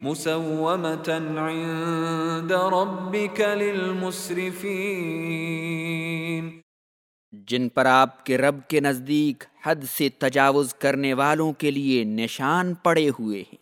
مسومة عند ربك للمسرفين. جن پر آپ کے رب کے نزدیک حد سے تجاوز کرنے والوں کے لیے نشان پڑے ہوئے ہیں۔